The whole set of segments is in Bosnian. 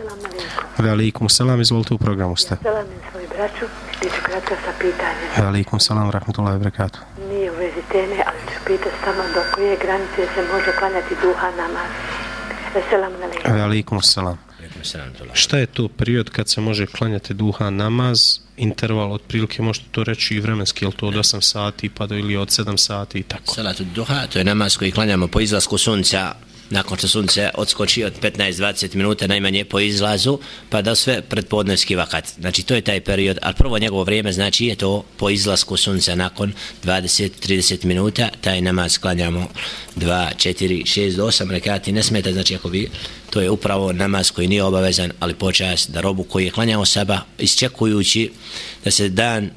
Selam alaikum. Velikum salam, izvolite u programu ste. Selamim svoju braću, bit ću kratka sa pitanjem. Velikum salam, rahmatullahi wa barakatuh. Nije u vezi teme, ali ću pitati samo do koje granice se može klanjati duha namaz. Selam alaikum. Velikum salam. Šta je to period kad se može klanjati duha namaz, interval otprilike, možete to reći i vremenski, je li to od 8 sati pa do ili od 7 sati i tako? Salatu duha, to je namaz koji klanjamo po izlasku sunca nakon što sunce odskoči od 15-20 minuta najmanje po izlazu, pa da sve predpodnevski vakat. Znači to je taj period, ali prvo njegovo vrijeme znači je to po izlasku sunca nakon 20-30 minuta, taj namaz sklanjamo 2, 4, 6 do 8 rekati, ne smeta, znači ako bi, to je upravo namaz koji nije obavezan, ali počas da robu koji je klanjao seba, isčekujući da se dan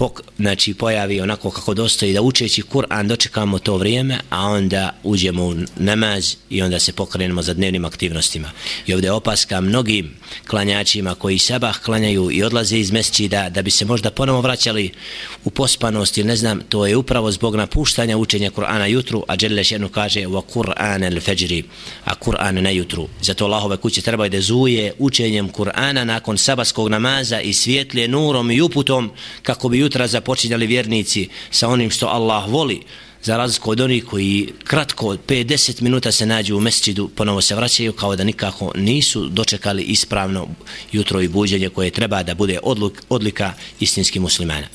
pok, znači pojavi onako kako dostoji da učeći Kur'an dočekamo to vrijeme a onda uđemo u namaz i onda se pokrenemo za dnevnim aktivnostima. I ovdje opaska mnogim klanjačima koji sabah klanjaju i odlaze iz mesčida da bi se možda ponovo vraćali u pospanost ili ne znam to je upravo zbog napuštanja učenja Kur'ana jutru a Đeleš Šenu kaže wa Kur'an al fajri a Kur'an na jutru. Zato Allahove kuće treba da zuje učenjem Kur'ana nakon sabaskog namaza i svjetlje nurom i uputom kako bi jutra započinjali vjernici sa onim što Allah voli za razliku od onih koji kratko 5-10 minuta se nađu u mesčidu ponovo se vraćaju kao da nikako nisu dočekali ispravno jutro i buđenje koje treba da bude odlika istinski muslimana.